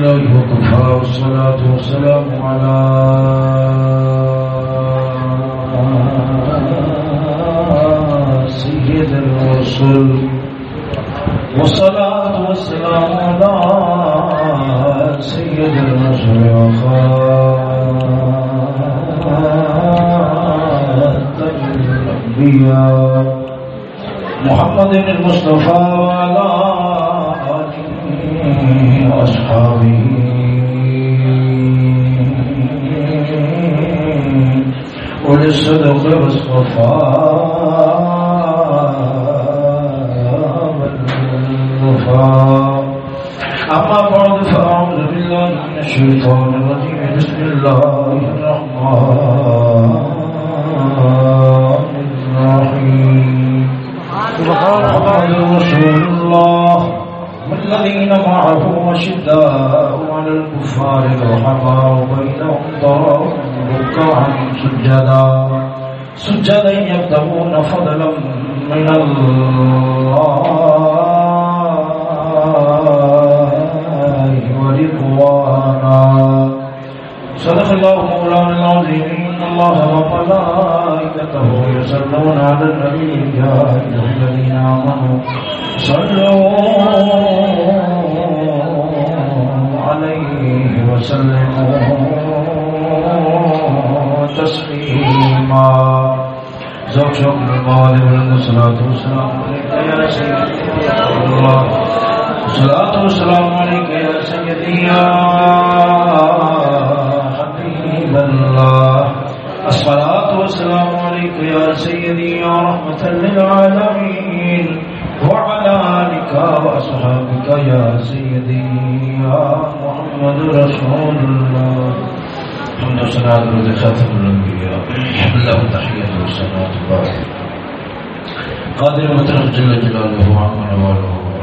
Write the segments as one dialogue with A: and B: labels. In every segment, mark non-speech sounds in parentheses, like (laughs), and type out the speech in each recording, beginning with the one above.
A: لله وكفى والصلاة والسلام على سيد الرسل والصلاة والسلام على سيد الرسل وخاتم الأنبياء. محمد المصطفى الصلاة والسلام عليك يا سيدي يا حبيب الله الصلاة والسلام عليك يا سيدي يا رحمة للعالمين وعلى آلك وأصحابك يا سيدي يا محمد رسول الله الحمد خاتم الأنبياء تحية والصلاة قادر مطلق جل جلاله وعمل واله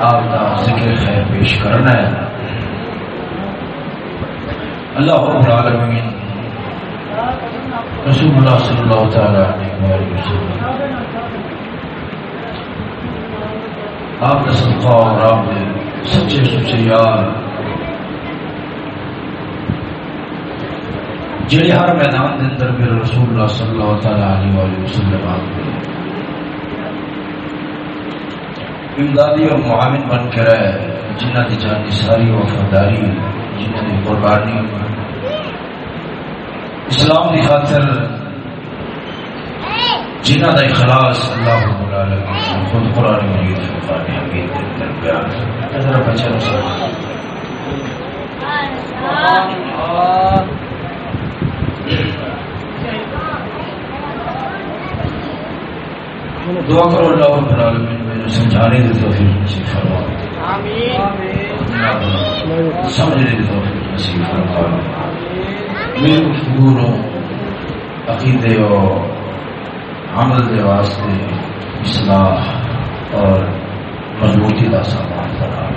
A: آپ کا ذکر خیر پیش کرنا ہے۔ اللہ رب العالمین رسول اللہ صلی اللہ تعالی علیہ وسلم آپ کا صدقہ اور آپ نے سچے سچے یار۔ جڑے ہر میدان کے اندر میرے رسول اللہ صلی اللہ تعالی علیہ وسلم آپ نے امدادی اور معاون بن کے رہے جنہ کی جانی ساری وفاداری جنہ کی قربانی۔ اسلام کی خاطر جنہ کا اخلاص اللہ خود قرآن مجید فرقان حمید کے اندر بیان اچھا، ذرا بچہ دعا کرو اللہ العالمین میرے سمجھانے کی توفیق نصیب فرما۔ سمجھنے کی توفیق نصیب فرما۔ میری گفتگو نو عقیدے اور عمل کے واسطے اصلاح اور مضبوطی کا سامان بنا۔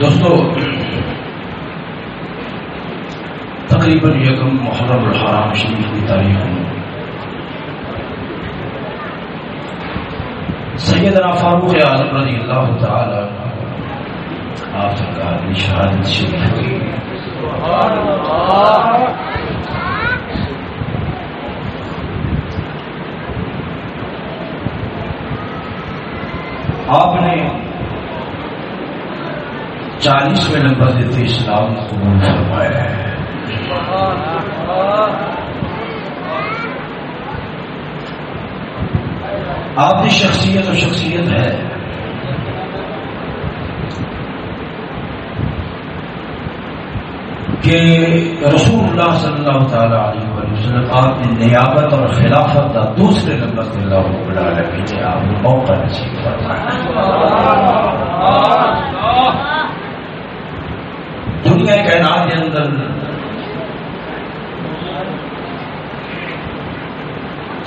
A: دوستو، تقریباً یکم محرم الحرام شریف کی تاریخ میں سیدنا فاروق اعظم رضی اللہ تعالی آپ سرکار کی شہادت شریف ہوئی آپ نے چالیسویں نمبر دیتے اسلام قبول فرمایا ہے۔ آپ کی شخصیت و شخصیت ہے۔ کہ رسول اللہ صلی اللہ تعالی علیہ وسلم آپ نے نیابت اور خلافت کا دوسرے نمبر سے اللہ رب العالمین نے آپ نے موقع نصیب فرمایا۔ دنیا کائنات کے اندر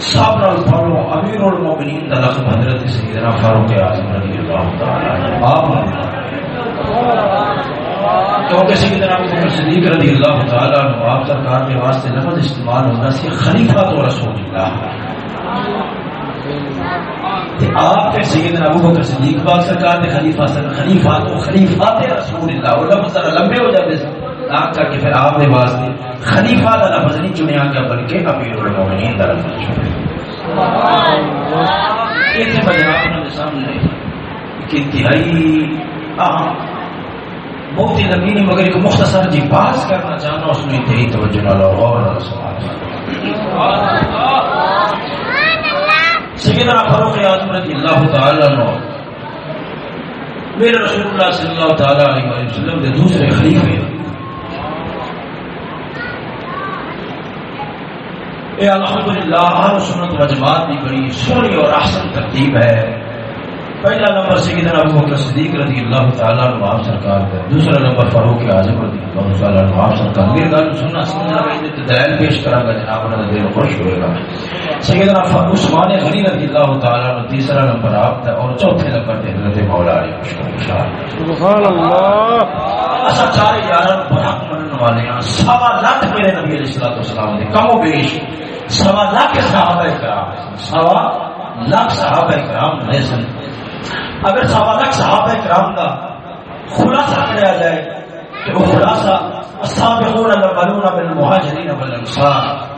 A: سب نال پڑھو امیر المومنین کا لقب حضرت سیدنا فاروق اعظم رضی اللہ تعالی آپ کیونکہ سیدنا ابو بکر صدیق رضی اللہ تعالی عنہ آپ سرکار کے واسطے لفظ استعمال ہوتا سی خلیفہ تو رسول اللہ۔ آپ کے سیدنا ابو بکر صدیق پاک سرکار کے خلیفہ سن، خلیفہ تو خلیفہ تے رسول اللہ، وہ لفظ لمبے ہو جاتے سن۔ آپ کر کے پھر آپ نے واسطے خلیفہ کا لفظ نہیں چنیا گیا بلکہ امیر المومنین کا لفظ چنیا یہ سامنے انتہائی اہم، بہت ہی لمبی نہیں مگر ایک مختصر جی باز کرنا چاہنا اس میں انتہائی توجہ نہ لو اور سیدنا فاروق اعظم رضی اللہ تعالی عنہ، میرے رسول اللہ صلی اللہ تعالی علیہ وسلم کے دوسرے خلیفے اے الحمدللہ ہر سنت و جماعت کی بڑی سونی اور احسن ترتیب ہے۔ پہلا نمبر سیدنا ابو بکر صدیق رضی اللہ تعالیٰ عنہ آپ سرکار کا دوسرا نمبر فاروق اعظم رضی اللہ تعالیٰ عنہ آپ سرکار میرے گل سننا سننا میں دلائل پیش کرا گا جناب نے دل خوش ہوئے گا۔ سیدنا عثمان غنی رضی اللہ تعالیٰ عنہ تیسرا نمبر آپ تھا اور چوتھے نمبر تے حضرت مولا علی سبحان اللہ۔ اسا چار یار بڑا منن والے ہیں۔ سوا لاکھ میرے نبی علیہ الصلوۃ والسلام دے کم و بیش سوا لاکھ صحابہ کرام سوا لاکھ صحابہ کرام نے سن اگر سوالک صحابہ کرام کا خلاصہ کریا جائے کہ وہ خلاصہ السابقون الاولون من المهاجرین والانصار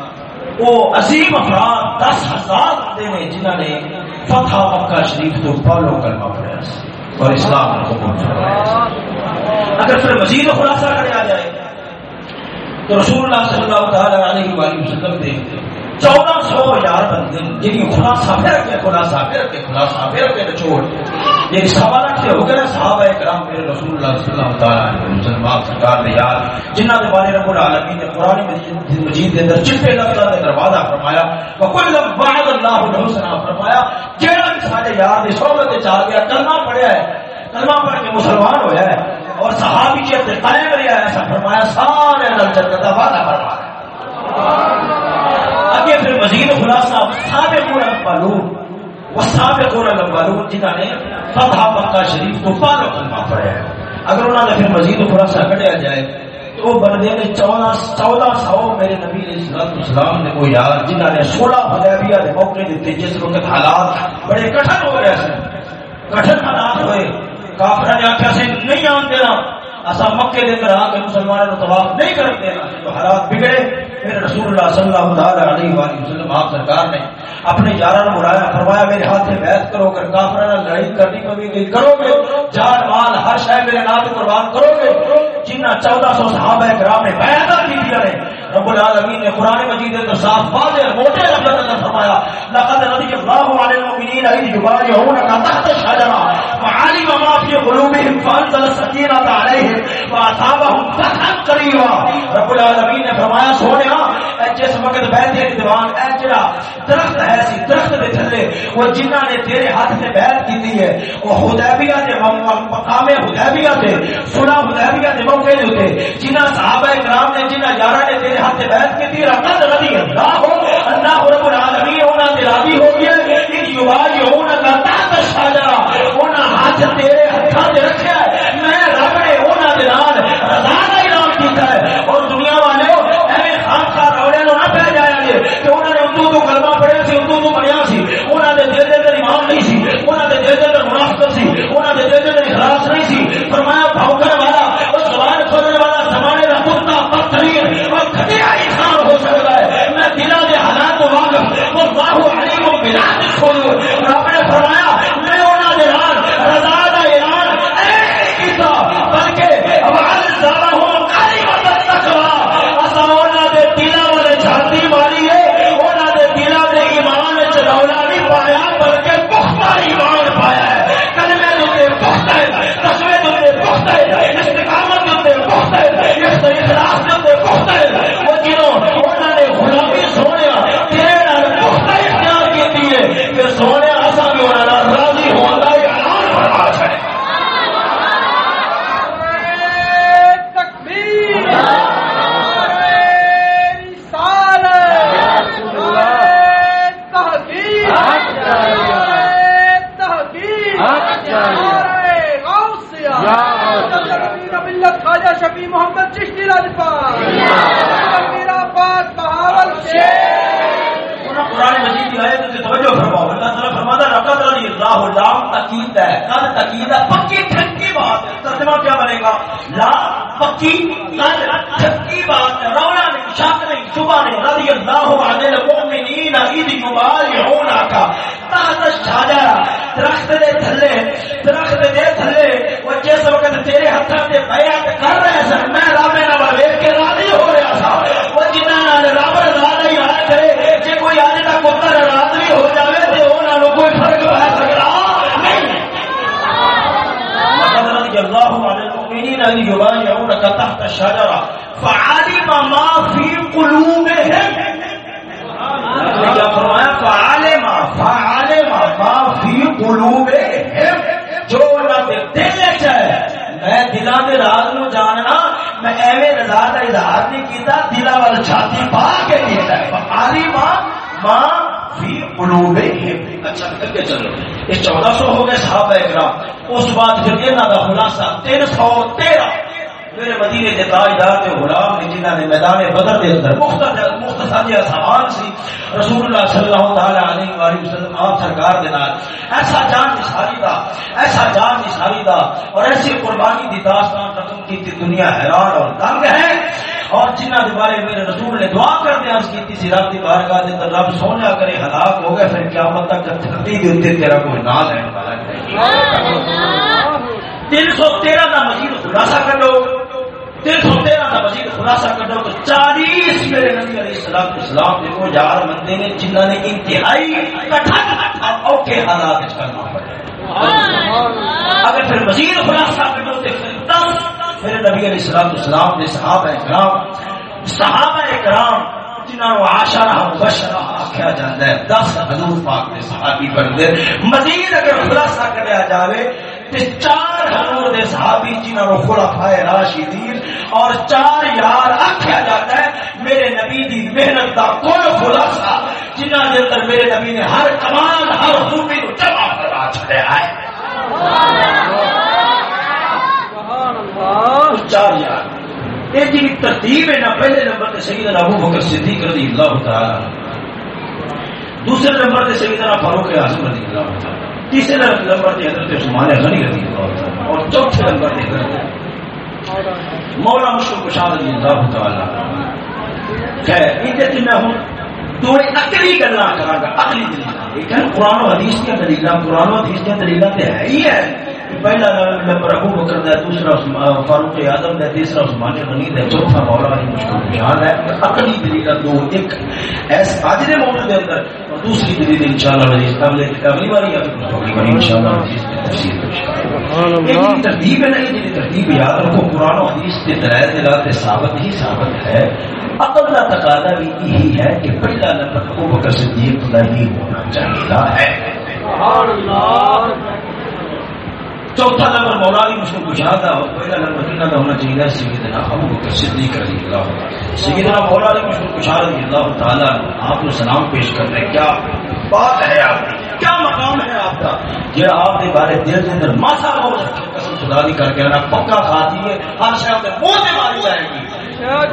A: وہ عظیم افراد دس ہزار بندے نے جنہوں نے فتح مکہ شریف تو پہلو کلمہ پڑھا اور اسلام کو قبول اگر پھر مزید خلاصہ کریا جائے تو رسول اللہ صلی اللہ تعالی علیہ وآلہ وسلم دیکھتے ہیں چودہ سو ہزار بندے جن خلاصہ پھر کے خلاصہ پھر کے خلاصہ پھر کے نچوڑ یہ سوا لاکھ سے ہو گئے صحابہ کرام میرے رسول اللہ صلی اللہ تعالی علیہ وسلم سرکار نے یار جنہاں دے بارے رب العالمین نے قران مجید مجید دے اندر چپے لفظاں دے دروازہ فرمایا وکل بعد اللہ الحسنى فرمایا جڑا بھی سارے یار دی صحبت وچ آ گیا کلمہ پڑھیا ہے کلمہ پڑھ کے مسلمان ہویا ہے اور صحابی کے قائم رہیا ہے ایسا فرمایا سارے نال جنت کا وعدہ فرمایا سبحان اللہ آگے پھر مزید خلاصہ سابقون الاولون وسابقون الاولون جنہاں نے فتح مکہ شریف تو پارو کلمہ پڑھا ہے۔ اگر انہوں نے پھر مزید خلاصہ کٹیا جائے تو وہ بندے نے چودہ چودہ سو میرے نبی علیہ السلام نے کوئی یار جنہوں نے سولہ حدیبیہ کے موقع دیتے جس وقت حالات بڑے کٹھن ہو گئے سن۔ کٹھن حالات ہوئے۔ کافر نے آخیا سے نہیں آن دینا۔ اصا مکے دے اندر آ کے مسلمانوں کو طواف نہیں کر دینا تو حالات بگڑے پھر رسول اللہ صلی اللہ تعالی علیہ وآلہ وسلم، آپ سرکار نے اپنے یارہ نے بلایا، فرمایا، میرے ہاتھ سے بیعت کرو، اگر کافر نے لڑائی کرنی پوی گئی، کرو گے۔ جان، مال، ہر شے میرے نام قربان کرو گے۔ جنہ چودہ سو صحابہ کرام نے بیعت کی تھی نے رب العالمین نے قرآن مجید کے صاف واضح موٹے لفظ میں فرمایا، لقد رضي الله عن المؤمنين اذ يبايعونك تحت الشجره فعلم ما في قلوبهم فانزل السكينه عليهم واصابهم فتحا قريبا رب العالمین نے فرمایا سونیا جس وقت بیعت دیوان، اے جڑا درخت ہے سی، درخت دے تھلے، وہ جنہاں نے تیرے ہاتھ سے بیعت کی ہے، وہ حدیبیہ دے مقام حدیبیہ دے صلح حدیبیہ دے موقع دے جنہاں صحابہ کرام نے، جنہاں یاراں نے تیرے ہاتھ سے بیعت کی تھی رحمت رضی اللہ ہو، اللہ رب العالمین، انہاں تے راضی ہو گیا کہ یواجہون کا تحت الشجرہ، انہاں ہاتھ تیرے ہتھاں تے رکھیا ہے، میں رب نے انہاں دے نال برداشت نہیں تھی۔ فرمایا بھوکر والا اور زبان کھولنے والا زمانے کا کتا بدترین اور گھٹیا انسان ہو سکتا ہے۔ میں دلا کے حالات کو واقف، وہ باہو علیم کو بلا کھولوں اور آپ نے فرمایا اکرام اس دا خلاصہ تین سو تیرہ۔ میرے مدینے کے تاجدار کے غلام نے جنہاں نے میدان بدر دے اندر مختصر مختصر جہاں سامان سی۔ رسول اللہ صلی اللہ تعالی علیہ وآلہ وسلم، آپ سرکار دے نال۔ ایسا جان نثاری دا، ایسا جان نثاری دا۔ اور ایسی قربانی دی داستان رقم کی دنیا حیران اور دنگ ہے۔ اور جنہ کے بارے میرے رسول نے دعا کر دیا اس کی تھی رب کی بارگاہ دے اندر رب سونا کرے ہلاک ہو گئے، پھر قیامت تک جب دھرتی دے اوپر تیرا کوئی نام ہے۔ والا تین سو تیرہ کا مزید خلاصہ کر لو تین سو تیرہ کا مزید خلاصہ کر لو تو چالیس میرے نبی علیہ السلام اسلام کے وہ یار بندے نے جنہوں نے انتہائی کٹھن اوکے حالات کرنا اگر پھر مزید خلاصہ کر لو تو پھر دس میرے نبی علیہ السلام اسلام کے صحابہ کرام صحابہ کرام جنہوں آشارہ مبشرہ آخیا جاتا ہے۔ دس حضور پاک کے صحابی بندے مزید اگر خلاصہ کریا جاوے تے چار حضور دے صحابی جنہوں خلفائے راشدین اور چار یار آخیا جاتا ہے میرے نبی دی محنت دا کل خلاصہ جنہ دے اندر میرے نبی نے ہر کمال ہر خوبی کو جمع کرا چھڑیا ہے۔ چار یار۔ یہ جی ترتیب ہے نا پہلے نمبر تے سیدنا ابو بکر صدیق رضی اللہ تعالی دوسرے نمبر تے سیدنا فاروق اعظم رضی اللہ تعالی تیسرے نمبر تے حضرت عثمان غنی رضی اللہ تعالی اور چوتھے نمبر تے حضرت مولا مشکل کشاد رضی اللہ تعالی کہ یہ تے میں ہوں، تو اکلی گلا کرا گا اگلی دلیل ایک ہے قرآن و حدیث کی دلیل قرآن و حدیث کی دلیل تے ہے ہی ہے۔ پہلا نمبر ابو بکر دا دوسرا فاروق اعظم دا تیسرا عثمان غنی دا چوتھا مولا علی مشکل کشان ہے۔ عقلی دلیل دو ایک ایس اج دے موضوع دے اندر اور دوسری دلیل انشاءاللہ عزیز اگلے اگلی باری اگلی باری انشاءاللہ عزیز تفسیر یہ ترتیب ہے نہیں یہ ترتیب یاد رکھو قرآن و حدیث کے دلائل دلات ثابت ہی ثابت ہے۔ عقل کا تقاضا بھی یہی ہے کہ پہلا نمبر ابو بکر صدیق کا ہی ہونا چاہیے۔ ہے سبحان اللہ۔ چوتھا نمبر مولالی مشکل کشادہ اور پہلا نمبر کنہ کا ہونا چاہیے سیدنا ابو بکر صدیق رضی اللہ سیدنا مولالی مشکل کشاد رضی اللہ تعالیٰ آپ کو سلام پیش کر رہے کیا بات ہے آپ کی؟ کیا مقام ہے آپ کا؟ یہ آپ کے بارے دل کے اندر ماسا ہو قسم خدا دی کر کے نا پکا کھاتی ہے ہر شہر میں منہ سے ماری جائے گی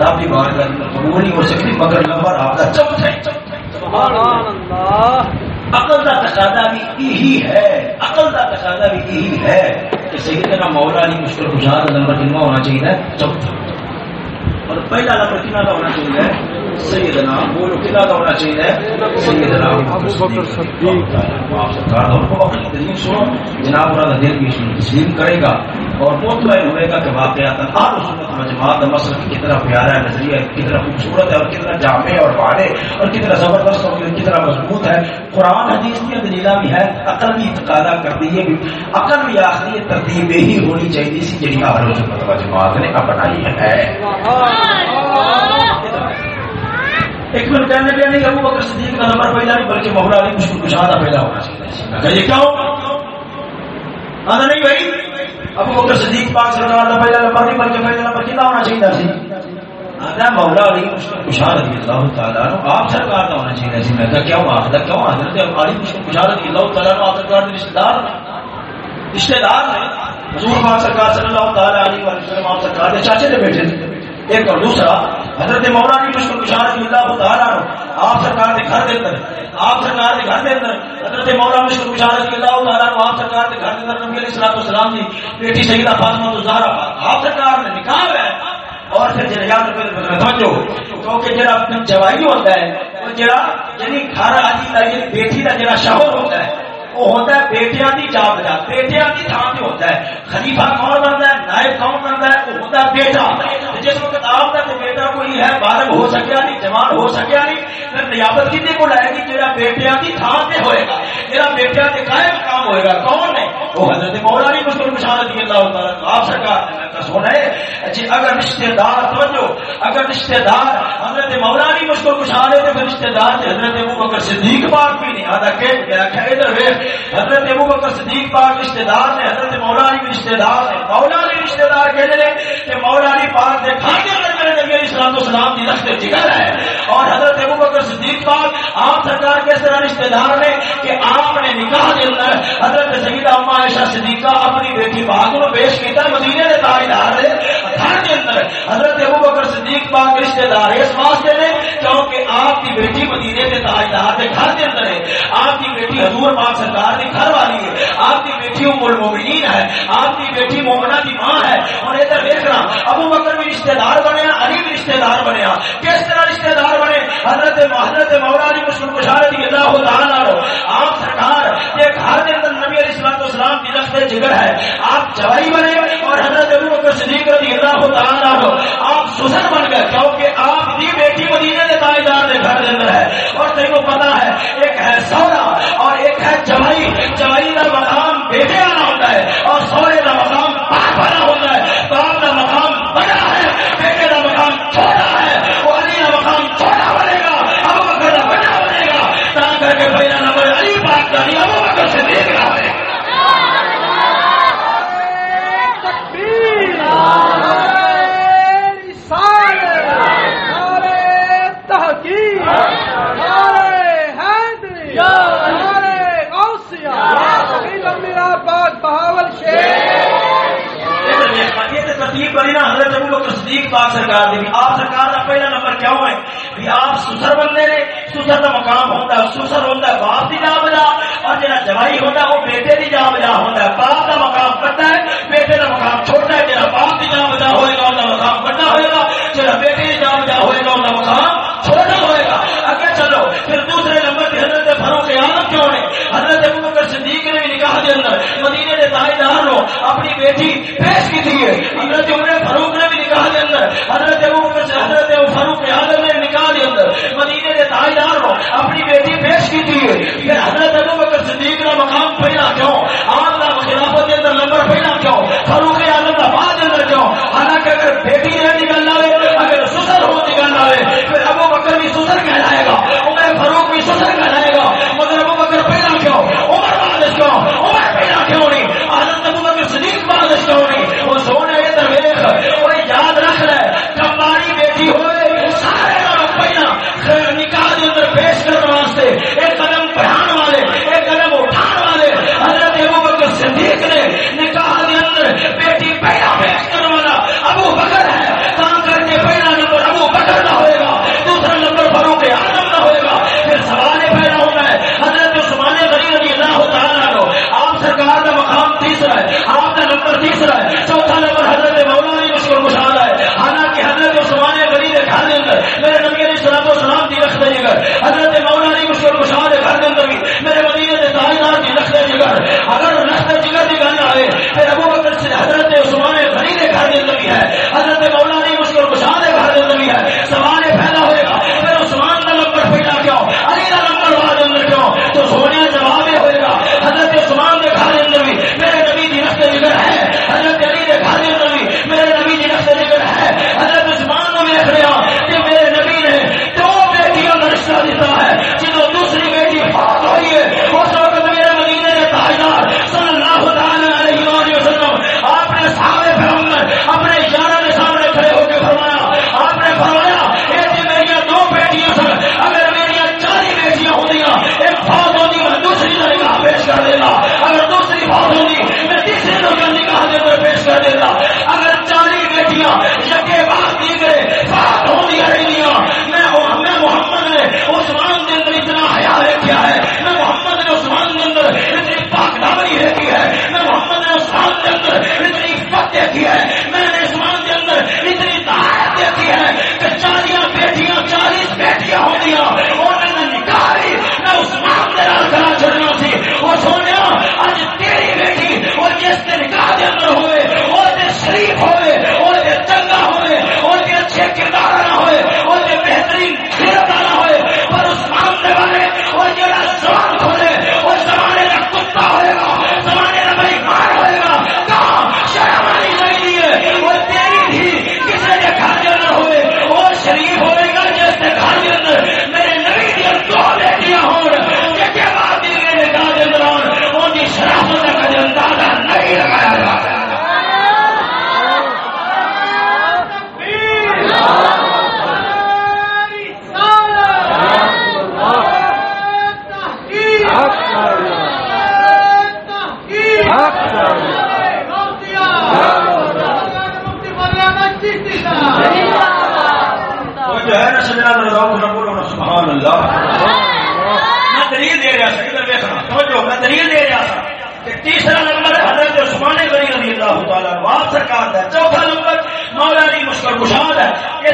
A: آپ کی بات کا قبول نہیں ہو سکتی، مگر نمبر آپ کا چوتھا سبحان اللہ۔ عقل کا تقاضا بھی یہی ہے عقل کا تقاضا بھی یہی ہے۔ کہ سیدنا مولا علی مشکل گزار نمبر کنواں ہونا چاہیے چوتھا۔ اور پہلا نمبر کنا کا ہونا چاہیے؟ سیدنا بولو کنا کا ہونا چاہیے؟ سیدنا ابو بکر صدیق۔ آپ سرکار اور کو اپنی دلیل سنو جناب کی تسلیم کرے گا اور مطمئن ہوئے گا کہ واقعات آل سنت و جماعت کتنا پیارا ہے نظریہ کتنا خوبصورت ہے اور کتنا جامع اور بڑے اور کتنا زبردست اور کتنا مضبوط ہے۔ قرآن حدیث کی دلیلہ بھی ہے عقل بھی تقاضا کر دی ہے عقل بھی آخری ترتیب ہی ہونی چاہیے۔ سی آل سنت و جماعت نے اپنائی ہے۔ ایک منٹ کہنے پہ نہیں، ابو بکر صدیق کا نمبر نہیں بلکہ مولا علی مشکل کشادہ ہونا چاہیے۔ یہ آنا نہیں بھائی۔ ابو بکر صدیق پاک سرکار کا پہلا نمبر نہیں، بلکہ پہلا نمبر کتنا ہونا چاہیے سی جی؟ مولا علی رضی اللہ تعالیٰ آپ سرکار کا ہونا چاہیے سی میں کہا آخر کیوں حضرت علی رضی اللہ تعالیٰ آپ سرکار کے رشتے دار رشتے دار ہیں۔ حضور پاک سرکار صلی اللہ تعالیٰ علیہ وسلم آپ سرکار کے چاچے نے بیٹھے تھے۔ ایک اور دوسرا، حضرت مولانا مشکل کشار کی اللہ تعالیٰ آپ سرکار کے گھر کے اندر، آپ سرکار کے گھر کے اندر، حضرت مولانا مشکل کشار کی اللہ تعالیٰ آپ سرکار کے گھر کے اندر نبی علیہ السلام السلام کی جی، بیٹی سیدہ فاطمہ تو زہرا آپ سرکار نے نکاح ہے اور پھر جڑا یاد رکھو توجہ کیونکہ جڑا جوائی ہوتا ہے، وہ جڑا یعنی گھر آدھی کا یعنی بیٹی کا جڑا شوہر ہوتا ہے وہ ہوتا ہے بیٹیا کی جا بجا بیٹیا کی تھان سے ہوتا ہے۔ خلیفہ کون بنتا ہے؟ نائب کون بنتا ہے؟ وہ ہوتا ہے بیٹا۔ جس وقت آپ کا بیٹا کوئی ہے بالغ ہو سکیا نہیں، جوان ہو سکیا نہیں، پھر نیابت کتنے کو لائے گی جہاں بیٹیا کی تھان سے ہوئے گا۔ جہاں بیٹیا کے قائم کام ہوئے گا، کون ہے؟ وہ حضرت مولا نہیں مسلم مشاہد اللہ تعالیٰ آپ سرکار سونا ہے جی اگر رشتے دار سمجھو اگر رشتے دار حضرت مولانی مجھ کو کچھ آنے تو رشتے دار حضرت ابو بکر صدیق پاک بھی نہیں آدھا کہ ادھر حضرت ابو بکر صدیق پاک رشتے دار نے حضرت مولانی بھی رشتے دار نے مولانی رشتے دار کہنے لے کہ مولانی پاک نے کھانے میرے نبی اسلام اسلام کی رشتے جگر ہے۔ اور حضرت ابو بکر صدیق پاک، آپ سرکار کے طرح رشتے دار نے کہ آپ نے نکاح کے اندر حضرت سیدہ اما عائشہ صدیقہ اپنی بیٹی پاک کو پیش کیا مدینے کے تاجدار نے گھر کے اندر حضرت ابو بکر صدیق پاک رشتے دار اس واسطے نے کیونکہ آپ کی بیٹی مدینے کے تاجدار کے گھر کے اندر ہے آپ کی بیٹی حضور پاک سرکار کی گھر والی ہے آپ کی بیٹی ام المومنین ہے آپ کی بیٹی مومنہ کی ماں ہے اور ادھر دیکھنا ابو بکر بھی رشتے دار بنیا علی بھی رشتے دار بنیا کس طرح رشتے دار بنے؟ حضرت حضرت مولا مولانا مسلم بشارت کی اللہ تعالیٰ آپ سرکار یہ گھر کے اندر نبی علیہ السلام اسلام کی رخت جگر ہے۔ آپ جوائی بنے اور حضرت ابو بکر صدیق رضی اللہ تعالیٰ آپ سسن بن گئے کیونکہ آپ کی بیٹی مدینے کے تاجدار کے گھر کے اندر ہے۔ اور تین کو پتا ہے، ایک ہے سونا اور ایک ہے جوائی جوائی کا مقام بیٹے پاک سرکار دی آپ سرکار کا پہلا نمبر کیا ہوئے بھی آپ سسر بندے نے سسر کا مقام ہوتا ہے سسر ہوتا ہے باپ کی جا بجا اور جہاں جوائی ہوتا ہے وہ بیٹے کی جا بجا ہوتا ہے۔ باپ کا مقام بڑا ہے، بیٹے کا مقام چھوٹا ہے جہاں باپ کی جا بجا ہوئے گا ان مقام بڑا ہوئے گا۔ جہاں بیٹے کی جا بجا ہوئے گا ان مقام چھوٹا ہوئے گا۔ اگر چلو، پھر دوسرے نمبر پہ حضرت فاروق عالم کیوں نے؟ حضرت ابو بکر صدیق نے بھی نکاح کے اندر مدینے تاجدار نو اپنی بیٹی پیش کی تھی حضرت عمر فاروق نے بھی نکاح کے اندر، حضرت ابو بکر حضرت فاروق عالم نے نکاح کے اندر۔ مدینے کے تاجدار نو اپنی بیٹی پیش کی تھی پھر حضرت ابو بکر صدیق کا مقام پہلا کیوں؟ آپ کا خلافت کے اندر نمبر پہلا کیوں؟ فاروق عالم کا بعد اندر کیوں؟ حالانکہ اگر بیٹی نے نکلنا ہے اگر سسر ہو نکلنا ہے پھر ابو بکر بھی سسر کہلائے گا، عمر فاروق بھی سسر عمر (laughs)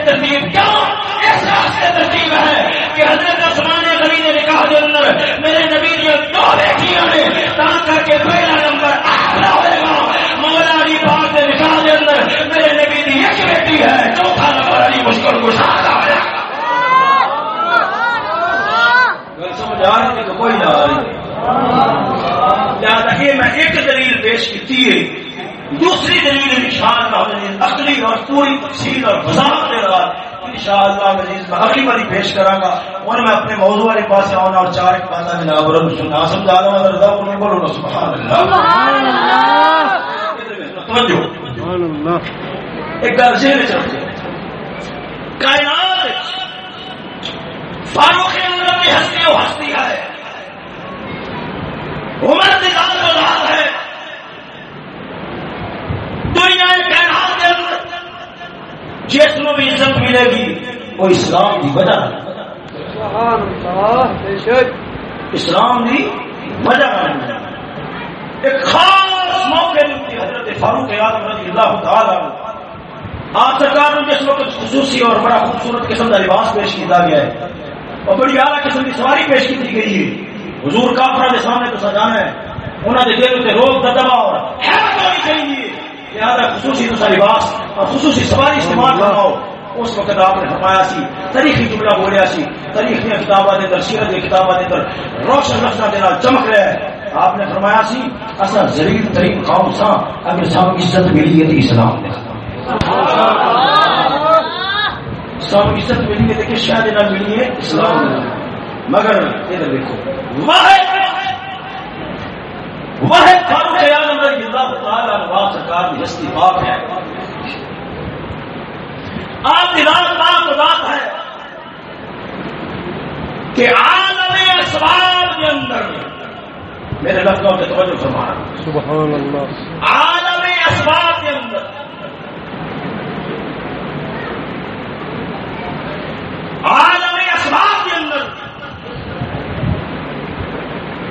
A: ہے ترتیب کیا اس راستے ترتیب ہے کہ حضرت عثمان غنی نے نکاح کے اندر میرے نبی نے دو بیٹیاں نے تاں کر کے پہلا نمبر احلا ہوئے گا۔ مولا علی پاک کے نکاح کے اندر میرے نبی کی ایک بیٹی ہے، چوتھا نمبر علی مشکل کشاد ہے سمجھ آ رہی تو کوئی نہ آ رہی یہ میں ایک دلیل پیش کی ہے دوسری دلیل نشان کا ہم نے اصلی اور پوری تفصیل اور وضاحت کے بعد ان شاء اللہ مزید میں اگلی باری پیش کرا گا۔ اور میں اپنے موضوع والے پاس آنا اور چار ایک بات جناب سنا سمجھا رہا ہوں۔ رضا بولو نا سبحان اللہ۔ ایک گل ذہن چلتے کائنات فاروق اعظم کی ہستی و ہستی ہے۔ عمر کی ذات و ذات ہے دنیا کائنات کے اندر جس کو بھی عزت ملے گی وہ اسلام کی وجہ اسلام کی وجہ ایک خاص موقع حضرت فاروق اعظم رضی اللہ تعالی آپ سرکار نے جس وقت خصوصی اور بڑا خوبصورت قسم کا لباس پیش کیا گیا ہے اور بڑی اعلیٰ قسم کی سواری پیش کی گئی ہے۔ حضور کافرا کے سامنے تو سجانا ہے انہوں نے دل سے روک کا دبا اور حیرت ہونی چاہیے۔ لہٰذا خصوصی دوسرا لباس اور خصوصی سواری استعمال کرواؤ اس وقت آپ نے فرمایا سی، تاریخی جملہ بولیا سی، تاریخی کتابیں اندر سیرت کی کتابیں اندر روشن رکھنا دینا چمک رہا ہے۔ آپ نے فرمایا سی اصا ذریع ترین قوم سا اگر سب عزت ملی ہے تو اسلام نے سب عزت ملی ہے دیکھیں شاید نہ ملی ہے؟ اسلام نے مگر ادھر دیکھو وہ فاروق اللہ تعالی عنہ سرکار کی ہستی پاک ہے۔ آپ رات پاک ذات ہے کہ عالم اسباب کے اندر میرے لفظوں سے توجہ فرمانا
B: سبحان اللہ۔
A: عالم اسباب کے اندر عالم اسباب کے اندر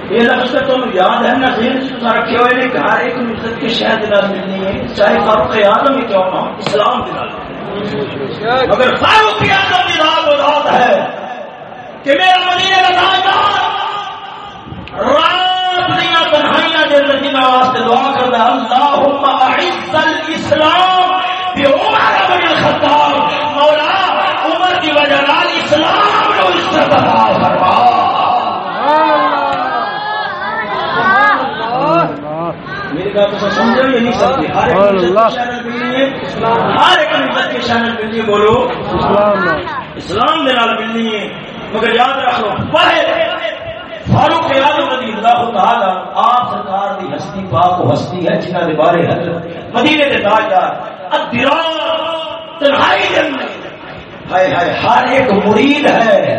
A: یہ لفظ تو تم یاد ہے نا ذہن رکھے ہوئے نے کہا، ایک عزت کے شہد دلال ملنی ہے، چاہے فاروق اعظم ہی کیوں نہ ہو، اسلام دلال مگر فاروق اعظم کی رات ہے کہ میرا مدینے رات دیا تنہائیاں دے واسطے دعا کرتا اللہم اعز الاسلام بن الخطاب۔ مولا، عمر کی وجہ نال اسلام کو عزت عطا فرما میری بات تو سمجھو یہ نہیں سمجھے ہر ایک
B: اللہ۔
A: چینل ملنی ہے ہر ایک عزت کے چینل ملنی ہے بولو۔
B: اسلام
A: ملنی ہے۔ مگر یاد رکھ لو وہ فاروق اعظم رضی اللہ تعالی آپ سرکار دی ہستی پاک ہستی ہے جنہ دے بارے حضرت مدینے دے تاجدار ادرار تنہائی دے اندر۔ ہائے ہائے ہر ایک مرید ہے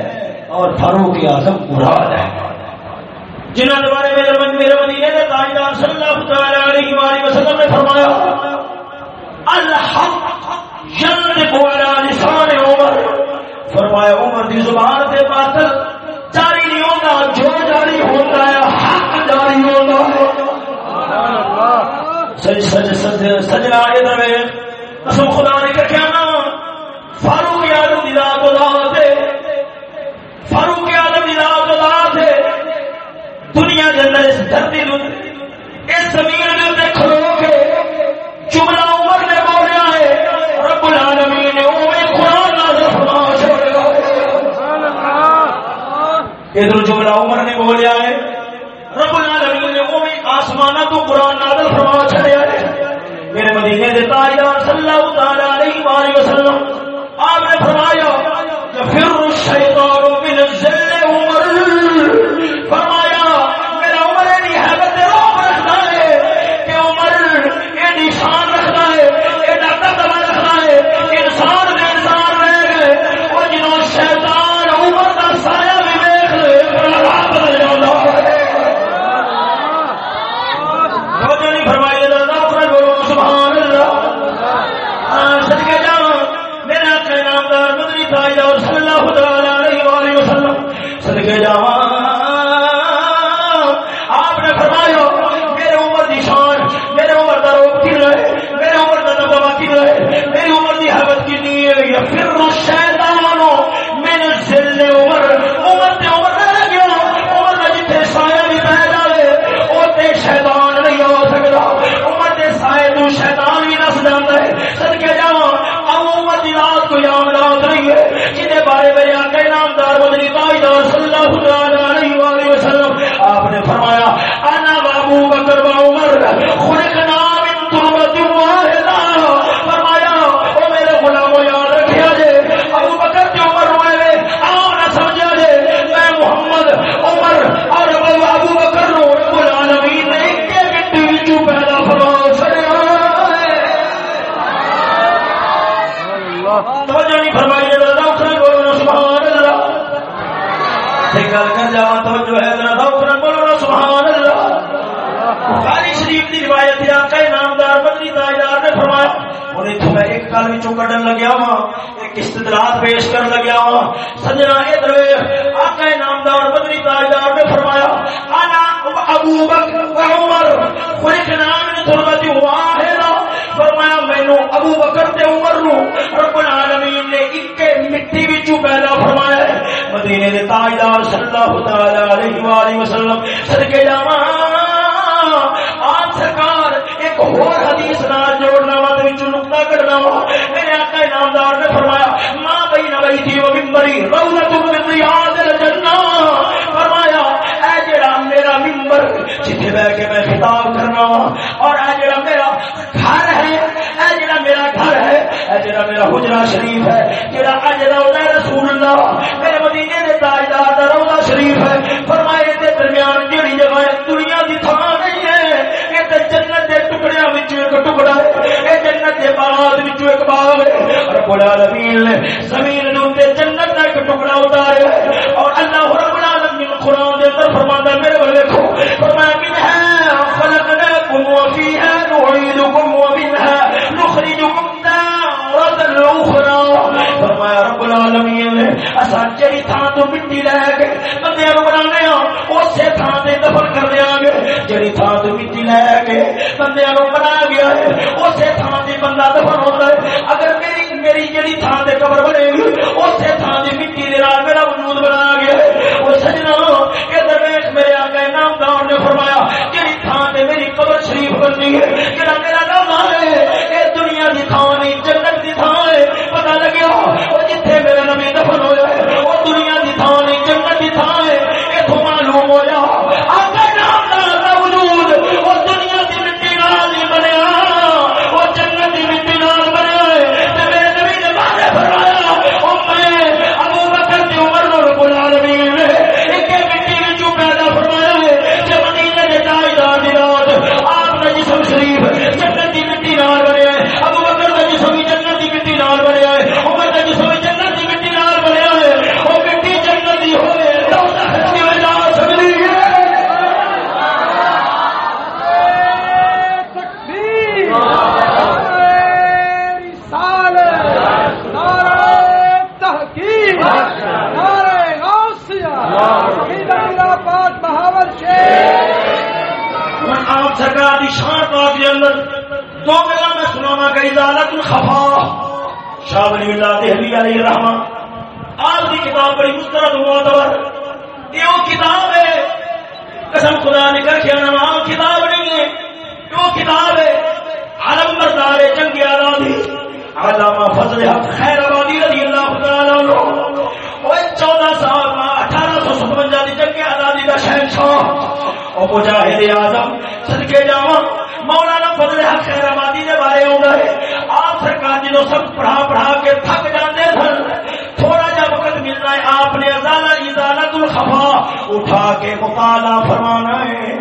A: اور فاروق اعظم مراد ہے۔ جنہوں نے بارے مدینے آپ صلی اللہ تعالی علیہ وآلہ وسلم نے فرمایا، الحق یلق علی لسان عمر۔ فرمایا، عمر دی زبان تے باطل جاری نہیں ہوندا جو جاری ہوندا ہے حق جاری ہوندا۔ ہے سبحان اللہ سج سج سج اے دے قسم خدا نے کہ کیا نا۔ فاروق یادو دی ذات و ذات فاروق یادو دی ذات و ذات دنیا دے اندر اس دھرتی زمین میں کھلو کے جملہ عمر نے بولیا ہے، رب العالمین نے اوے قرآن نازل فرما ادھر جملہ عمر نے بولیا ہے، رب العالمین نے اوے آسمانہ تو قرآن نازل فرما چھڑیا ہے میرے مدینے دے تاجدار صلی اللہ تعالی علیہ وآلہ وسلم مدینے دے تاجدار صلی اللہ تعالی علیہ والہ وسلم۔ صدقے جاواں آپ سرکار ایک اور حدیث نال جوڑنا وا، تے وچوں نقطہ کرنا وا۔ میرے آقا نامدار نے فرمایا ماں بین بیتی و ممبری روضۃ من ریاض الجنہ۔ فرمایا، اے جڑا میرا ممبر جتھے بیٹھ کے میں خطاب کرنا وا، اور اے جڑا میرا گھر ہے، اے جڑا میرا گھر ہے، اے جڑا میرا حجرہ شریف ہے، جڑا اج روضہ رسول اللہ۔ شریف ہے۔ فرمایا دے درمیان جڑی جگہ ہے، دنیا دی تھاں نہیں ہے۔ یہ تے جنت دے ٹکڑیاں وچوں ایک ٹکڑا ہے۔ اے جنت دے باغات وچوں ایک باغ ہے۔ رب العالمین نے زمین نو تے جنت دا ایک ٹکڑا اتاریا ہے۔ اور اللہ رب العالمین قرآن دے اندر فرماندا ہے، میرے ول دیکھو۔ فرمایا منها ہاں، خلقناكم وفيها نعيدكم ومنها نخرجكم تارة أخرى فرمایا رب العالمین تو مٹی لے کے بندے نو اسی دفن کر گے جڑی تھان تو مٹی لے کے بندے نو گیا ہے اسی بندہ دفن ہوتا ہے اگر میری میری جڑی تھان سے قبر بنے گی اسی تھان تے مٹی دے آپ سرکار کی شان پاک کے اندر دو گلا میں سناوا گئی ازالت الخفا، شاہ ولی اللہ دہلی علیہ الرحمہ آپ کی کتاب بڑی مسترد معتبر یہ وہ کتاب ہے۔ قسم خدا نے کر کے نام کتاب نہیں ہے۔ جو کتاب ہے۔ عالم بردار جنگ آزادی۔ علامہ فضل حق خیر آبادی رضی اللہ تعالیٰ عنہ۔ وہ چودہ سال اٹھارہ سو ستوجا کی جنگ آزادی کا شہنشاہ۔ اور مجاہد اعظم، صدقے جاواں، مولانا فضل حق خیر آبادی کے بارے ہو گئے آپ سرکار جدو سب پڑھا پڑھا کے تھک جاتے سن، تھوڑا جا وقت ملنا ہے، آپ نے ازالہ ازالت الخفا اٹھا کے مطالعہ فرمانا ہے۔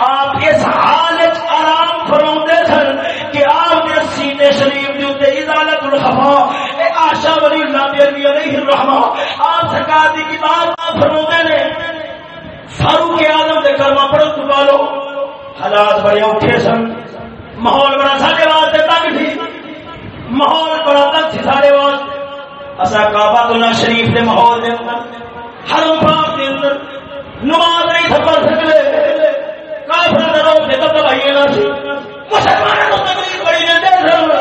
A: آپ اس حالت آرام فرما سن کہ آپ نے سینے شریف کے اتنے ازالت الخفا اے آشا ولی اللہ علیہ علیہ الرحمہ آپ سرکار کی کتاب فرما نے۔ فاروق آدم کے کرما پڑھ چکا لو۔ حالات بڑے اوکھے سن۔ ماحول بڑا سارے واسطے تنگ تھی۔ ماحول بڑا تنگ تھی سارے واسطے۔ اصا کعبہ اللہ شریف کے ماحول کے اندر حرم پاک کے اندر نماز نہیں تھا پڑھ سکتے۔ کافر دروگ سے تو بھائی نہ سی۔ مسلمانوں کو تکلیف بڑی دیتے سن۔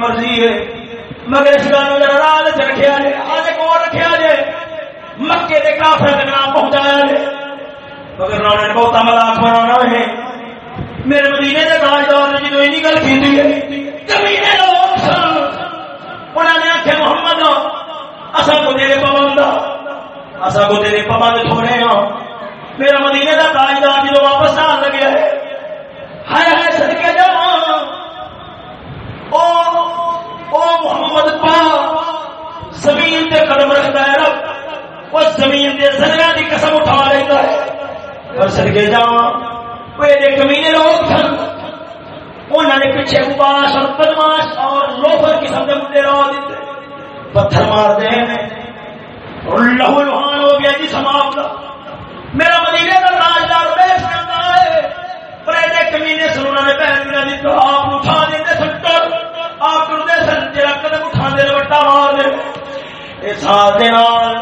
A: مرضی ہے۔ مگر اس گل نظر رکھا جی آج کو رکھا جی مکے کے کافر کے نام پہنچایا جی مگر انہوں نے بہت ملاق بنانا ہے۔ میرے مدینے کے تاجدار نے جدو این گل کی کمینے لوگ سن انہوں نے آخیا محمد اصا کو تیرے پابند اصا کو تیرے پابند تھوڑے ہاں میرا مدینے کا تاجدار جدو واپس آ لگیا ہے، ہائے ہائے سدکے جا او او محمد پا زمین تے قدم رکھتا ہے رب، وہ زمین تے زریا دی قسم اٹھا لیتا ہے۔ اور سدکے جا وہ ایڈے کمینے لوگ سن انہوں نے پیچھے اباس اور بدماش اور لوفر قسم کے مدے رو دیتے۔ پتھر مار دے اور لہو لوہان ہو گیا جی سماپ کا میرا مدینے کا تاجدار بیس کرتا ہے پر ایڈے کمینے سن انہوں نے پہن بنا دیتا آپ اٹھا دیتے سن ٹر آپ کرتے سن جرا قدم اٹھا دے وٹا مار دے۔ اس دے نال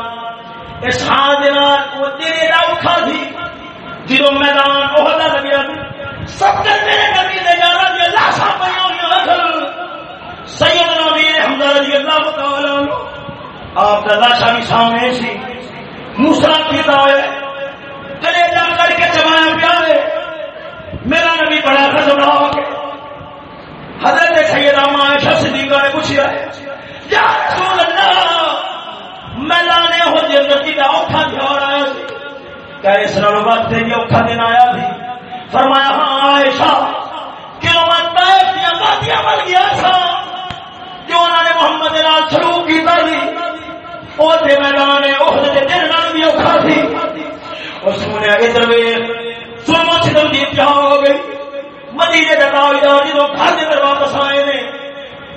A: اس دے نال وہ تیرے دا اٹھا جدو میدان عہدہ لگیا میرے نبی دی سیدنا حمزہ رضی اللہ تعالی عنہ، آپ لاشا بھی سامنے سی۔ موسا ہوئے کر کے چمایا پیا ہے۔ میرا نبی بڑا خزم ہو کے حضرت سیدہ عائشہ صدیقہ نے پوچھا، یا رسول اللہ، میں لانے ہو جنت کی اوکھا دھیان آیا سی۔ کہ اس نال بات سے بھی جی، اوکھا دن آیا سی۔ فرمایا ہاں عائشہ کہ میں طائف دی وادیاں بن گیا تھا جو انہوں نے محمد نال سلوک کیتا سی او تے میدان احد دے دن نال بھی اوکھا سی۔ اور سنیا، ادھر ویکھ۔ ظلم قسم کی انتہا ہو گئی، مدینے کا تاجدار جدو گھر کے اندر واپس آئے نے،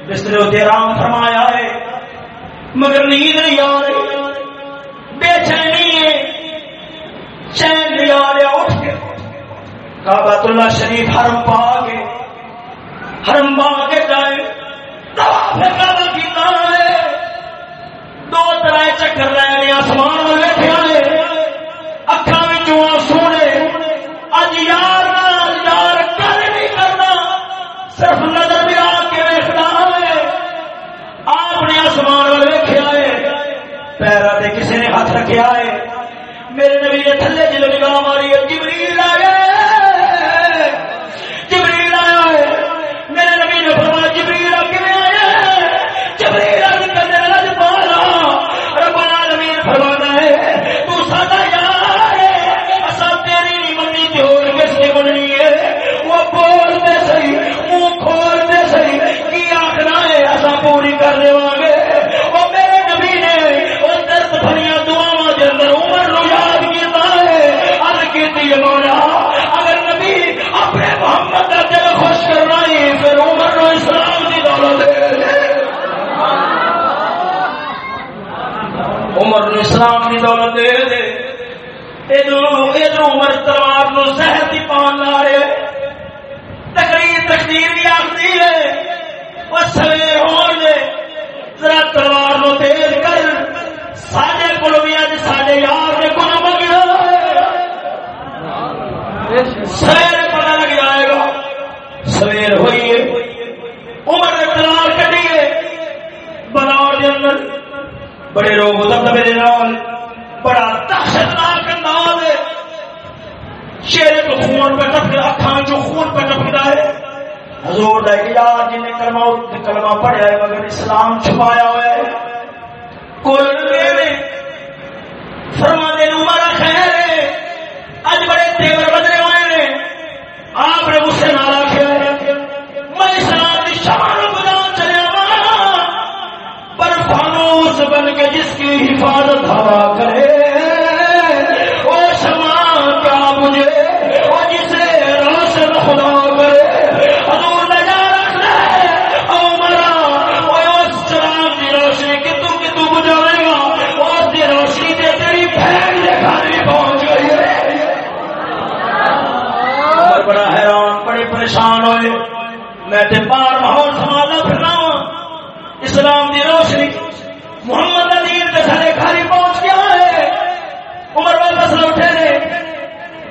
A: بسترے اتنے آرام فرمایا ہے، مگر نیند نہیں آ رہی۔ بے چینی ہے۔ چین نہیں آ رہا اٹھ کے، کعبۃ اللہ شریف حرم پا کے، حرم پا کے جائے۔ کعبہ کیتا ہے۔ دو تر چکر لے آسمان میں بیٹھے اکھا نے ہے؟ میرے نبی نے تھلے جلو نگاہ ماری ہے، جبریل آیا جبریل آیا ہے میرے نبی نے فرمایا، جبریل کیویں آیا جبریل کرنے رج پالا۔ رب العالمین فرمانا ہے، تو یار ہے۔ تیری نہیں تے اور کس کی مننی ہے۔ وہ صحیح منہ کھولتے صحیح کی آخنا ہے؟ پوری کر دیواں ہے مولا، اگر نبی اپنے محمد کا دل خوش کرنا ہی پھر عمر نو اسلام دی دولت دے عمر نو اسلام دی دولت دے دے۔ ادھر عمر تلوار نو زہر دی پان لا رہے۔ تقریر بھی آخری ہے۔ وہ سویر ہو ذرا تلوار نو تیز کر۔ ساڈے کول بھی اج ساڈے یار سویر پتا لگ جائے گا۔ سویر ہوئی ہے۔ عمر نے تلوار کٹی ہے بناؤ دے اندر۔ بڑے لوگ ادب میرے نال۔ بڑا دہشتناک انداز ہے۔ چہرے تو خون پہ ٹپک اکھان جو خون پہ ٹپکتا ہے۔ حضور دا یار جن نے کلمہ کلمہ پڑھیا ہے، مگر اسلام چھپایا ہوا ہے۔ کوئی فرما دے عمر خیر ہے۔ اج بڑے حفاظت ہوا کرے۔ وہ شما کیا مجھے وہ جسے روشن خدا کرے۔ حضور نے جا رکھنا ہے او مرا وہ اس چراغ کی روشنی کتوں کتوں بجھاوے گا؟ وہ اس کی روشنی تے تیری بہن کے گھر بھی پہنچ گئی ہے۔ بڑا حیران بڑے پریشان ہوئے۔ میں تے بار ماحول سنبھالنا پھرنا اسلام دی روشنی محمد ندیر کے سارے گھر پہنچ گیا ہے عمر واپس لوٹے نے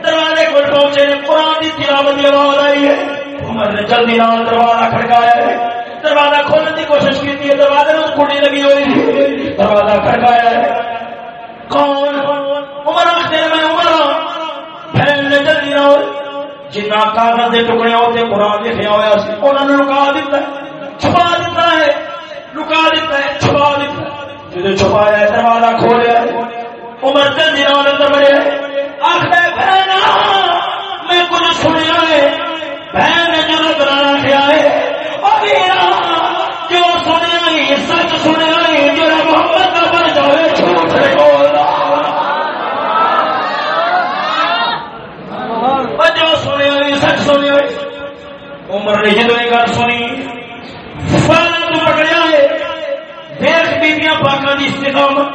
A: دروازے کو پہنچے نے قرآن کی تلاوت کی آواز آئی ہے۔ عمر نے جلدی نال دروازہ کھڑکایا ہے۔ دروازہ کھولنے کی کوشش کی تھی دروازے میں کڑی لگی ہوئی تھی دروازہ کھڑکایا ہے۔ کون؟ عمر آخر میں عمر۔ بہن نے جلدی نال جنا کاغذ کے ٹکڑے ہوتے قرآن لکھا ہوا سی انہوں نے لکا دیتا ہے۔ چھپا دیتا ہے۔ لکا دیتا ہے۔ چھپا دیتا ہے۔ جب چھپایا ہے، دروازہ کھولیا ہے۔ عمر جلدی نال اندر بڑے آخر بہن میں کچھ سنیا ہے، بہن نے جو کیا ہے۔ اور جو سنیا سچ سنیا ہی جو محمد کا بن جائے جو سنیا سچ سنیا عمر نے جدو گل سنی۔ فانا تو پکڑیا ہے۔ دیکھ بیبیاں پاکاں دی استقامت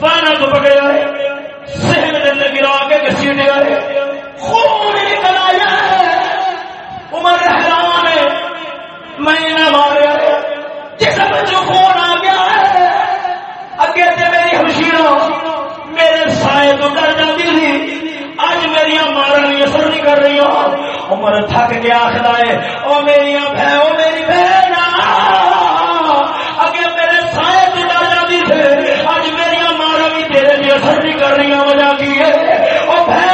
A: فانا تو پکڑیا ہے۔ سہن دے اندر گرا کے گسیٹیا ہے، خون نکل آیا ہے عمر حیران ہے میں نہ ماریا جسم جو خون آ گیا ہے، اگے تے میری ہمشیرہ میرے سائے تو ڈر جاتی تھی۔ اج میری مارن اثر نہیں کر رہی عمر تھک گیا آخر ہے او میری بہن او میری بہن اگے میرے سائے تو ڈر جاتی تھے اج میری مارا بھی تیرے بھی اثر نہیں کر رہی وجہ کی ہے؟ او بہن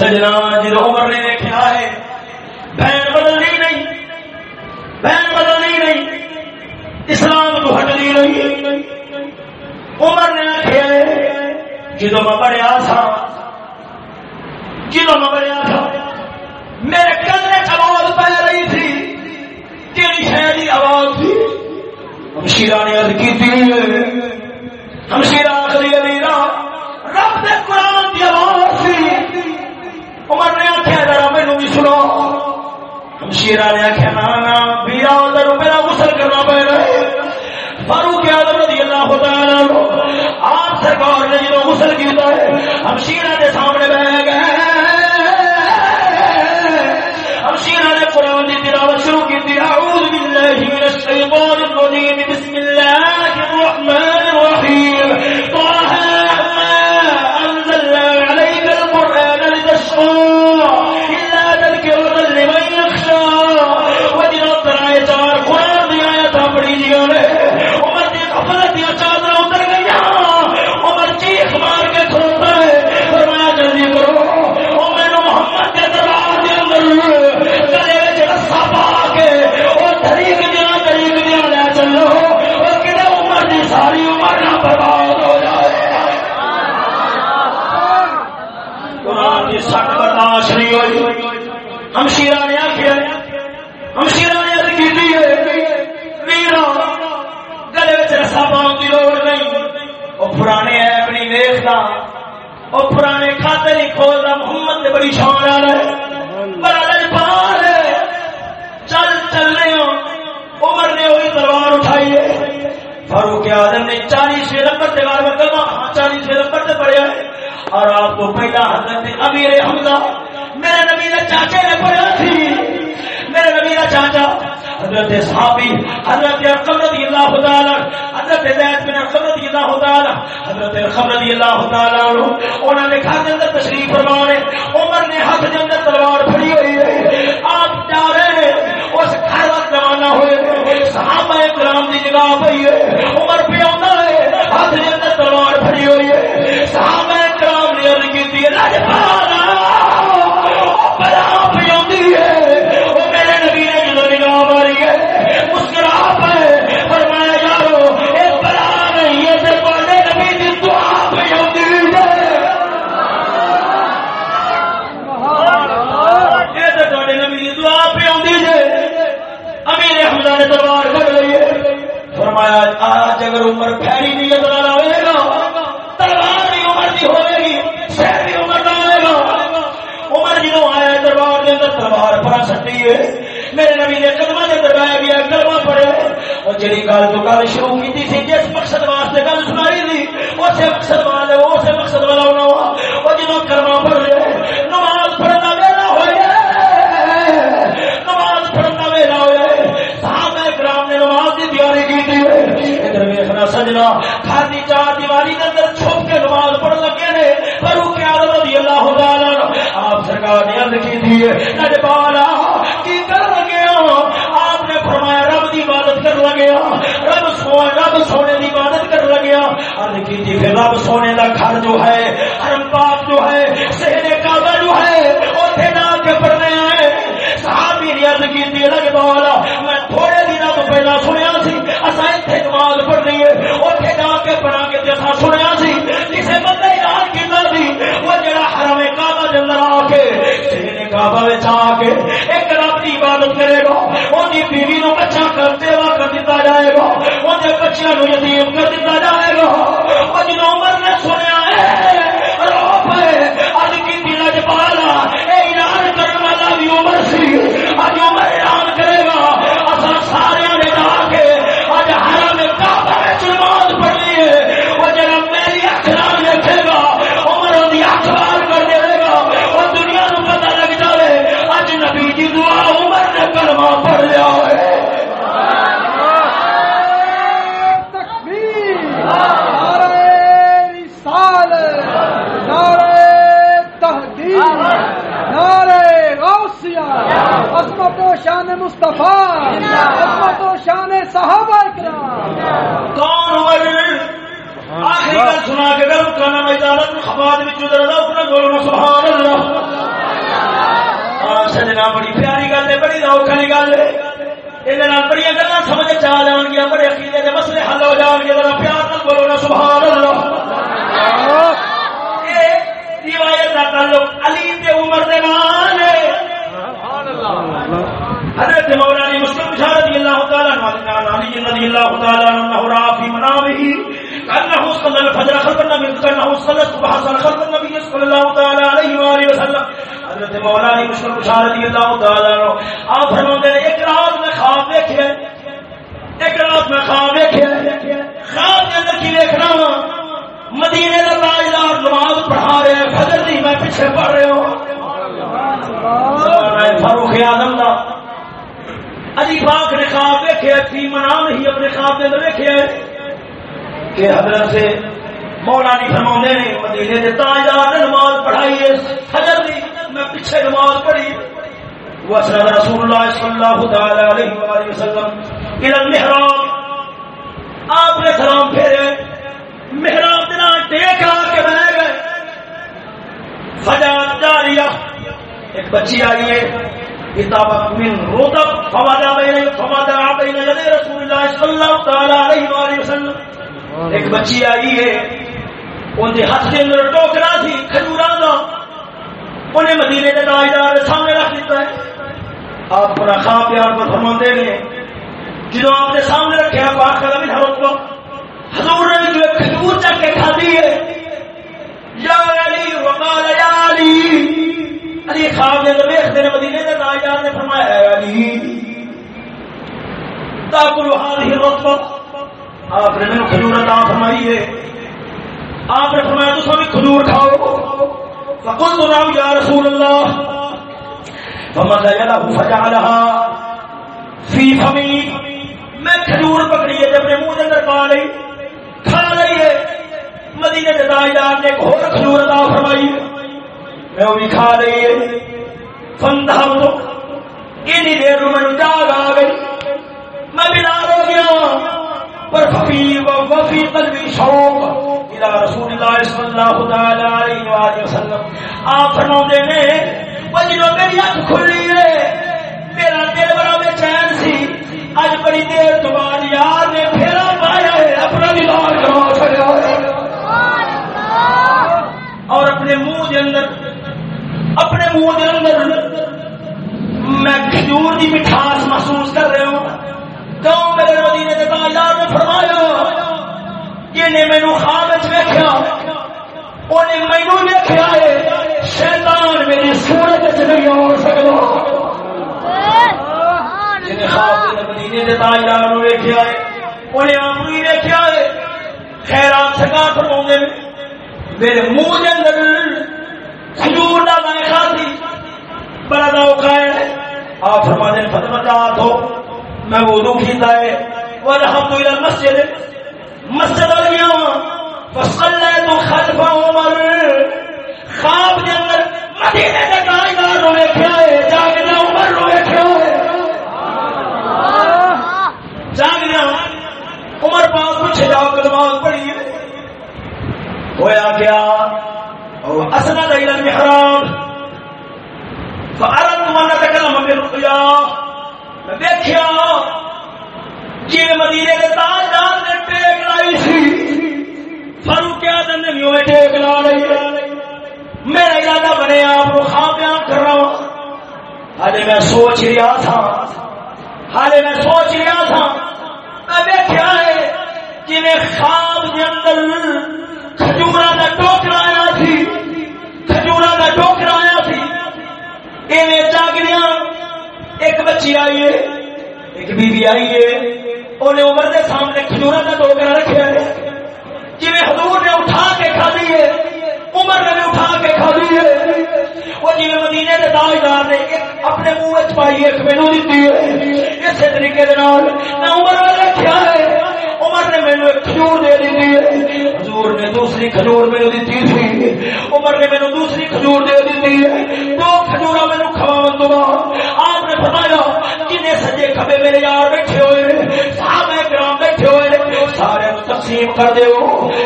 A: سجنا جدو عمر نے خبر اللہ تعالیٰ عنہ انہوں نے خاطر تشریف فرمانے عمر نے ہاتھ دے اندر تلوار پڑا سکتی ہے۔ میرے نبی نے کلمہ نے دبایا گیا کلمہ پڑے۔ اور جڑی گل تو گل شروع کی تھی جس مقصد واسطے گل سنائی تھی اسے مقصد والے اسے مقصد والا ہونا ہوا۔ اور جنہوں کلمہ پڑھ رہے نماز پڑھنا ویلا ہوئے۔ نماز پڑھنا ویلا ہوئے۔ صاحب کرام نے نماز کی تیاری کی تھی ادھر ویسنا سجنا خالی چار دیواری کے اندر چھپ کے نماز پڑھ لگے نے۔ فاروق اعظم رضی اللہ سرکار نے عرض کی تھی ارے بالا کی کر لگے آپ نے فرمایا، رب دی عبادت کر لگے رب سونے رب سونے دی عبادت کر لگے عرض کی تھی، پھر رب سونے دا گھر جو ہے، حرم پاک جو ہے، شہر کعبہ جو ہے، اوتھے نہ کے پڑھنے آئے۔ صحابی نے عرض کی تھی لگے بالا میں تھوڑے دنوں تو پہلا سنیا سی، اساں ایتھے نماز پڑھنی ہے۔ اوتھے جا کے پڑھا کے تے سنیا سی کسی بندے نے کی سی کے سینے کعبہ وچ کرے گا اونی بیوی نو بچہ کرتے وا جائے گا اون دے بچیاں نو یتیم کر دیا جائے گا۔ او جنوں عمر
B: عظمت و شان مصطفیٰ عظمت و شان صحابہ کرام۔
A: کون عمر آخری گل سنا کے گل کرنا میں اجازت خباد میں چودر دا اپنا بولنا سبحان اللہ۔ آپ سجنا بڑی پیاری گل ہے بڑی روک والی گل ہے۔ یہ بڑی گلا سمجھ چ آ جان گیا بڑے عقیدے کے مسئلے حل ہو جان گے ذرا پیار نال بولو نا سبحان اللہ۔ یہ روایت کا تعلق علی تے عمر دے نال ہے حضرت مولانا مسلم شاہ رضی اللہ تعالی عنہ علی رضی اللہ تعالی عنہ را فی منامه انه صلى الفجر خلف النبي انه صلى الصبح خلف النبي صلى الله تعالی علیہ والہ وسلم۔ حضرت مولانا مسلم شاہ رضی اللہ تعالی عنہ، آپ فرماتے ہیں ایک رات میں خواب دیکھے، ایک رات میں خواب دیکھے، خواب کے اندر کی دیکھنا ہاں، مدینے کا تاجدار نماز پڑھا رہے ہیں، فجر دی میں پیچھے پڑھ رہے ہوں فاروق آدم دا۔ علی پاک نے خواب دیکھے فی منام ہی اپنے خواب کے اندر دیکھے کہ حضرت سے مولا نہیں فرما نے، مدینے کے تاجدار نے نماز پڑھائی ہے فجر دی۔ میں پیچھے نماز پڑھی۔ وصل رسول اللہ صلی اللہ تعالی علیہ وآلہ وسلم۔ الى المحراب۔ آپ نے سلام پھیرے۔ محراب دنا ٹیک آ کے بہ گئے۔ فجا جاریہ۔ ایک بچی آئی ہے۔ کتاب من روتب فوادا بین فوادا بین یدی رسول اللہ صلی اللہ تعالی علیہ وآلہ وسلم۔ ایک بچی آئی ہے۔ ان کے ہاتھ کے اندر ٹوکرا تھی کھجورا دا انہیں مدینے کے تاجدار سامنے رکھ دیتا ہے۔ آپ پورا خواب پیار پر فرما دے گے جدو آپ نے سامنے رکھے، آپ آخ کا بھی حضرت حضور نے جو ایک کھجور چک کے کھا دی ہے۔ یا علی وقال یا علی۔ علی خواب نے تو دیکھتے ہیں مدینے کے تاجدار نے فرمایا ہے علی تاکل هذه الرطبه آپ نے میرے کھجور عطا فرمائی ہے۔ آپ نے فرمایا تو سبھی کھجور کھاؤ. فقلت، نعم یا رسول اللہ فمد يده فجعلها في فمي میں کھجور پکڑی ہے، جب نے منہ کے اندر پا لئی کھا لئی ہے۔ مدینے کے تاجدار نے ایک اور کھجور عطا فرمائی۔ ہے میں وہ بھی کھا لئی ہے فندہ تو اتنی دیر میں جاگ آ گئی میں بیدار ہو گیا پر ففی وفی قلبی شوق الى رسول اللہ صلی اللہ تعالی علیہ وآلہ وسلم آپ فرماتے ہیں وہ جنہوں میری اکھ کھلی ہے میرا دل بڑا بے چین سی اج بڑی دیر تو بعد یار نے پھیرا پایا ہے اپنا دیدار کروا چھڑیا اور اپنے منہ کے اندر اپنے منہ کے اندر میں کھجور کی مٹھاس محسوس کر رہا ہوں۔ کیوں میرے مدینے کے تاجدار نے فرمایا نے مینو خواب ویکیا انہیں مینو ویکیا ہے شیطان میری سورت نہیں سکتا خواب مدینے کے تاجدار نے ویکیا ہے انہیں آپ ویکیا ہے۔ سکا فرما میرے منہ کے اندر کھجور کا سی بڑا دھوکا ہے۔ آپ فرما دیں فتح ہو۔ میں وضو کیتا ہے ورحمت الى المسجد مسجد آ گیا فصلى تو خلف عمر۔ خواب کے اندر مدینے کے تاجدار روئے کیا ہے جاگنا عمر روئے کیا ہے جاگنا عمر پاس پیچھے جاؤ کلمات پڑھی ہے ہویا کیا؟ اسند الى المحراب۔ فأردت أن دیکھا جی مدینے کے تاجدار نے ٹیک لائی سی، فاروق نے ٹیک لا رہی میرا ارادہ بنے آپ کو خواب بیان کر رہا ہوں۔ ہالے میں سوچ رہا تھا ہالے میں سوچ رہا تھا۔ میں دیکھا ہے جی خواب کے اندر کھجورا کا ٹوکرا ایویں جاگریاں ایک بچی آئی ہے، ایک بی بی آئی ہے۔ انہیں عمر کے سامنے کھجورا کا ٹوکرا رکھا ہے۔ جی حضور نے اٹھا کے کھا لی ہے، عمر نے اٹھا کے کھا لی ہے۔ وہ جی مدینے کے تاجدار نے اپنے منہ چ پائی ایک مینو دیتی ہے۔ اسی طریقے نہ عمر نے رکھا ہے عمر نے مینو ایک کھجور دے دیتی ہے۔ حضور نے دوسری کھجور مینو دیتی تھی۔ عمر نے مینو دوسری کھجور دے دیتی ہے۔ دو کھجورا مینو کھوا تو آپ نے فرمایا جنہیں سجے کبے میرے یار بیٹھے ہوئے سارے تقسیم کر دے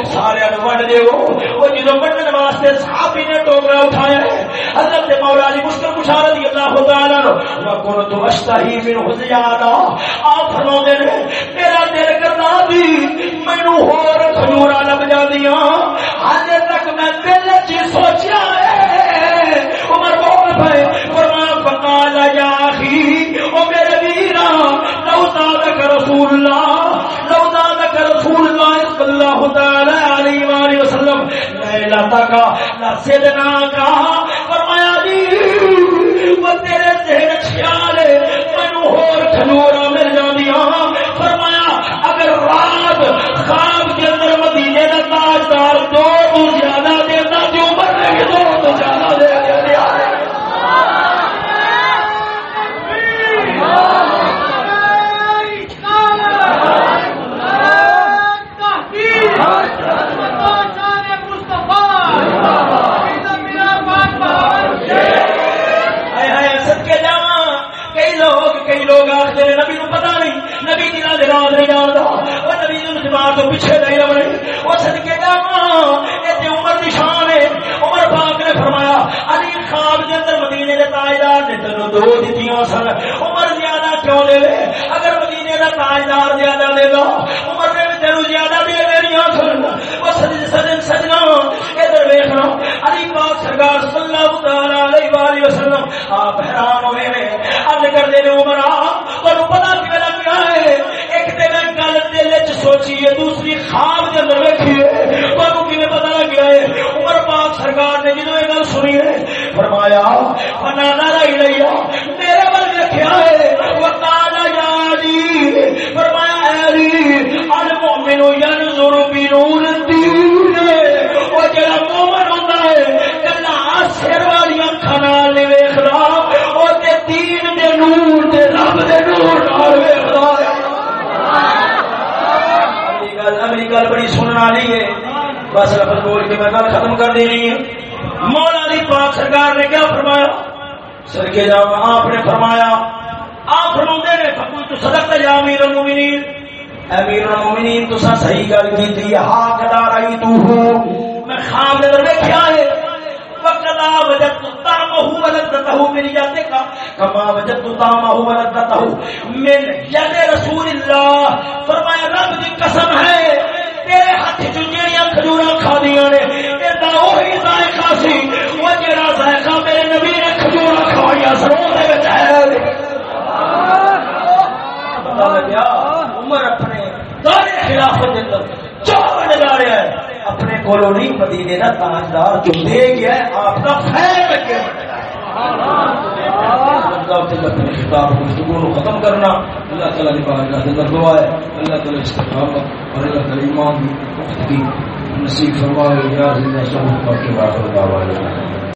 A: سارے ونڈ دے وہ۔ جدو ونڈن واسطے صحابی نے ٹوکرا اٹھایا ہے۔ حضرت مولا علی مشکل کچھ رضی اللہ تعالی عنہ کون تو اشتہی من حزیانا آپ فرماؤں نے، میرا دل کرنا دی مینوں ہور کھجورا لب جاندیاں۔ حالے تک میں دل چ سوچیا ہے۔ عمر بہت ہے فرمایا فقال یا اخی، او میرے ویرا لو زادک رسول اللہ۔ اللہ تعالی علیہ وسلم کا کا، فرمایا جی وہ تیرے خیال مل جانیا فرمایا، اگر رات خواب کے نو تو پیچھے نہیں رہے وہ سدکے جا یہ عمر کی شان ہے۔ عمر پاک نے فرمایا، علی خان کے اندر مدینے کے تاجدار نے تینوں دو دیتیاں سن۔ عمر زیادہ کیوں دے اگر مدینے کا تاجدار زیادہ دے گا، عمر نے بھی تینوں زیادہ دے دینیا سن۔ وہ سجن سجن سجنا ادھر ویخنا علی پاک سرکار صلی اللہ تعالی علیہ وسلم، آپ حیران ہوئے نے۔ ارد کر دے عمر تمہیں پتا وچ سوچیے دوسری خواب کے اندر بیٹھی پر تمہیں کنے پتہ لگ گیا ہے، عمر پاک سرکار نے جدوں یہ گل سنی ہے، فرمایا، فنا نہ الیا میرے ول رکھا ہے؟ وہ یا علی، فرمایا اے علی المؤمن ينظر بس لفظ بول کے میں گل ختم کر دینی ہے۔ مولا علی پاک سرکار نے کیا فرمایا؟ سر کے جاؤ، آپ نے فرمایا، آپ فرماتے نے فکل تو صدق یا امیر المومنین؟ امیر المومنین تو سا صحیح گل کی تھی ہاں کدا رہی تو ہوں میں خواب دے اندر دیکھا ہے وقلا وجدت طعمه ولذته من يدك كما وجدت طعمه ولذته من يد رسول الله فرمایا، رب دی قسم ہے۔ تیرے ہاتھ چ جڑیاں کھجوراں کھادیاں نے ذائقہ سی۔ جڑا ذائقہ میرے نبی نے کھجوراں دے وچ ہے۔ عمر اپنے دارے خلافت دے اندر لگا رہا ہے۔ اپنے کولو نہیں، مدینے کا تاجدار جو دے گیا ہے، آپ کا خیر گفتگو کو ختم کرنا۔ اللہ تعالیٰ نے دعا ہے، اللہ تعالیٰ استقامت اور اللہ تعالیٰ ایمان کی نصیب فرمائے۔ یا زندہ کے بعد